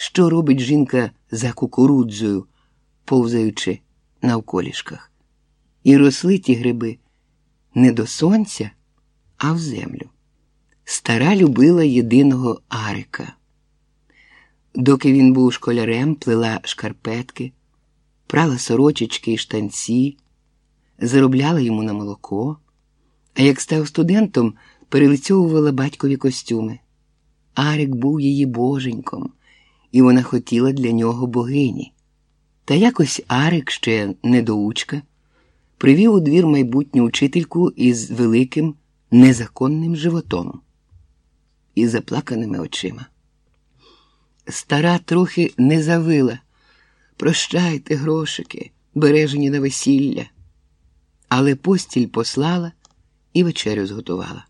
що робить жінка за кукурудзою, повзаючи навколішках. І росли ті гриби не до сонця, а в землю. Стара любила єдиного Арика. Доки він був школярем, плела шкарпетки, прала сорочечки і штанці, заробляла йому на молоко, а як став студентом, перелицьовувала батькові костюми. Арик був її боженьком, і вона хотіла для нього богині. Та якось Арик ще недоучка, привів у двір майбутню учительку із великим незаконним животом і заплаканими очима. Стара трохи не завила. Прощайте, грошики, бережені на весілля. Але постіль послала і вечерю зготувала.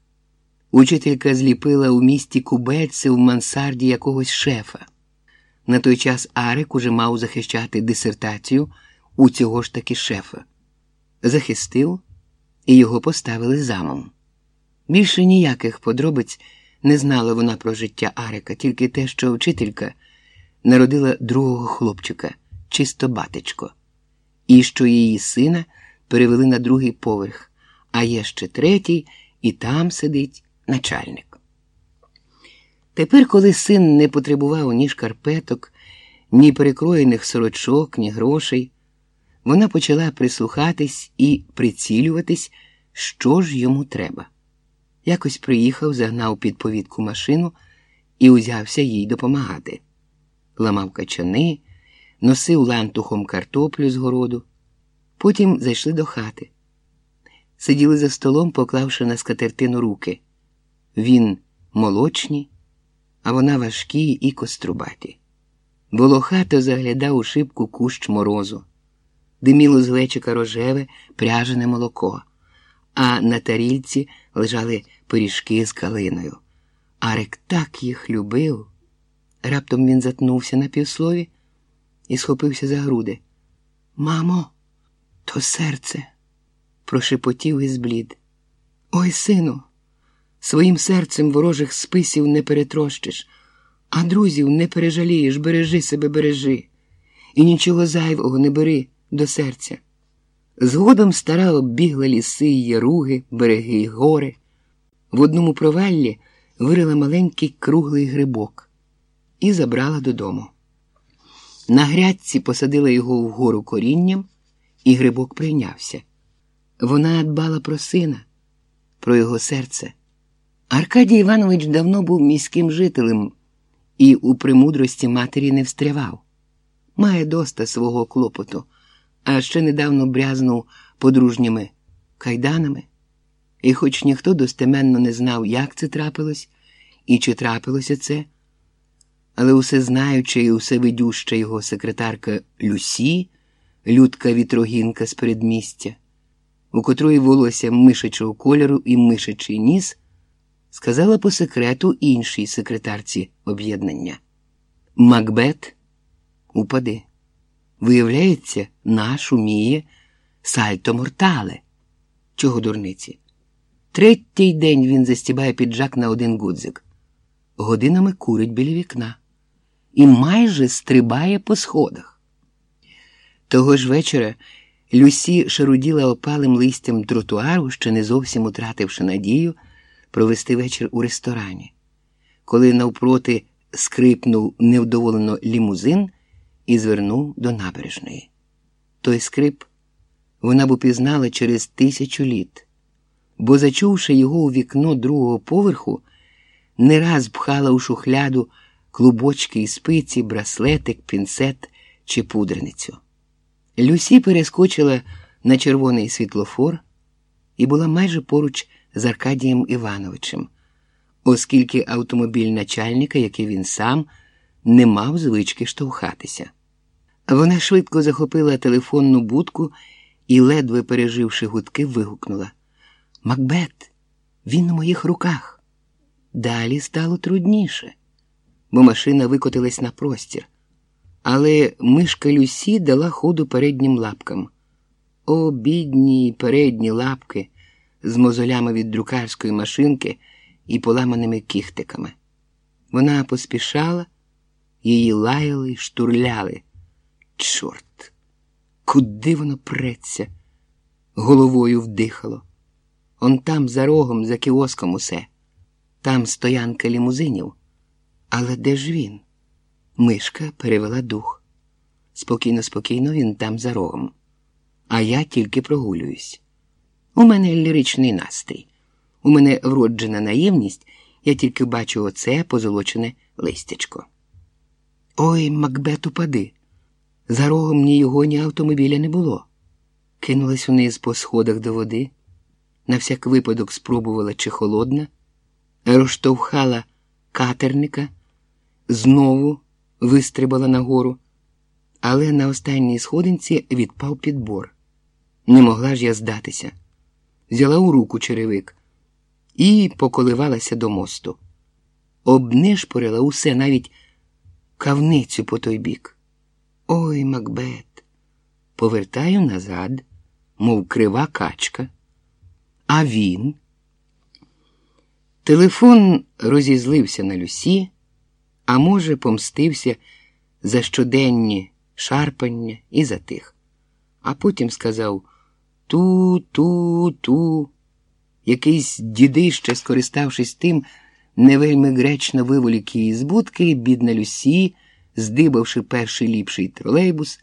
Учителька зліпила у місті кубельце в мансарді якогось шефа. На той час Арик уже мав захищати дисертацію у цього ж таки шефа. Захистив і його поставили замом. Більше ніяких подробиць не знала вона про життя Арика, тільки те, що вчителька народила другого хлопчика, чисто батечко, і що її сина перевели на другий поверх, а є ще третій, і там сидить начальник. Тепер, коли син не потребував ні шкарпеток, ні перекроєних сорочок, ні грошей, вона почала прислухатись і прицілюватись, що ж йому треба. Якось приїхав, загнав під повідку машину і узявся їй допомагати. Ламав качани, носив лантухом картоплю з городу. Потім зайшли до хати. Сиділи за столом, поклавши на скатертину руки. Він молочні, а вона важкі і кострубаті. Волохато заглядав у шибку кущ морозу, диміло з глечика рожеве, пряжене молоко, а на тарільці лежали пиріжки з калиною. Арик так їх любив. Раптом він затнувся на півслові і схопився за груди. Мамо, то серце, прошепотів і зблід. Ой, сину, своїм серцем ворожих списів не перетрощиш, а друзів не пережалієш, бережи себе, бережи, і нічого зайвого не бери до серця. Згодом стара оббігла ліси й яруги, береги й гори. В одному проваллі вирила маленький круглий грибок і забрала додому. На грядці посадила його вгору корінням, і грибок прийнявся. Вона дбала про сина, про його серце. Аркадій Іванович давно був міським жителем і у премудрості матері не встрявав. Має доста свого клопоту, а ще недавно брязнув подружніми кайданами. І, хоч ніхто достеменно не знав, як це трапилось і чи трапилося це, але усе знаюча і усе видюща його секретарка Люсі, людка вітрогінка з передмістя, у котрої волосся мишачого кольору і мишачий ніс, сказала по секрету іншій секретарці об'єднання Макбет, упади. Виявляється, наш уміє сальто мортале. Чого дурниці? Третій день він застібає піджак на один гудзик, годинами курить біля вікна і майже стрибає по сходах. Того ж вечора Люсі шаруділа опалим листям тротуару, ще не зовсім утративши надію провести вечір у ресторані, коли навпроти скрипнув невдоволено лімузин і звернув до набережної. Той скрип вона б упізнала через тисячу літ бо, зачувши його у вікно другого поверху, не раз пхала у шухляду клубочки і спиці, браслетик, пінцет чи пудреницю. Люсі перескочила на червоний світлофор і була майже поруч з Аркадієм Івановичем, оскільки автомобіль начальника, як і він сам, не мав звички штовхатися. Вона швидко захопила телефонну будку і, ледве переживши гудки, вигукнула. Макбет, він у моїх руках. Далі стало трудніше, бо машина викотилась на простір. Але мишка Люсі дала ходу переднім лапкам. О, бідні передні лапки з мозолями від друкарської машинки і поламаними кіхтиками. Вона поспішала, Її лаяли й штурляли. Чорт, куди воно преться? Головою вдихало. Он там, за рогом, за кіоском усе. Там стоянка лімузинів. Але де ж він? Мишка перевела дух. Спокійно, спокійно він там за рогом. А я тільки прогулююсь. У мене ліричний настрій. У мене вроджена наївність, я тільки бачу оце позолочене листячко. Ой, Макбет, упади. За рогом ні його, ні автомобіля не було. Кинулась униз по сходах до води, на всяк випадок спробувала, чи холодна, розштовхала катерника, знову вистрибала нагору, але на останній сходинці відпав підбор. Не могла ж я здатися. Взяла у руку черевик і поколивалася до мосту. Обнишпорила усе навіть кавницю по той бік. Ой, Макбет, повертаю назад, мов крива качка. А він. Телефон розізлився на Люсі, а може, помстився за щоденні шарпання і затих. А потім сказав ту, ту, ту. Якийсь дідище, скориставшись тим, не вельми гречно виволік її з бідна Люсі, здибавши перший ліпший тролейбус.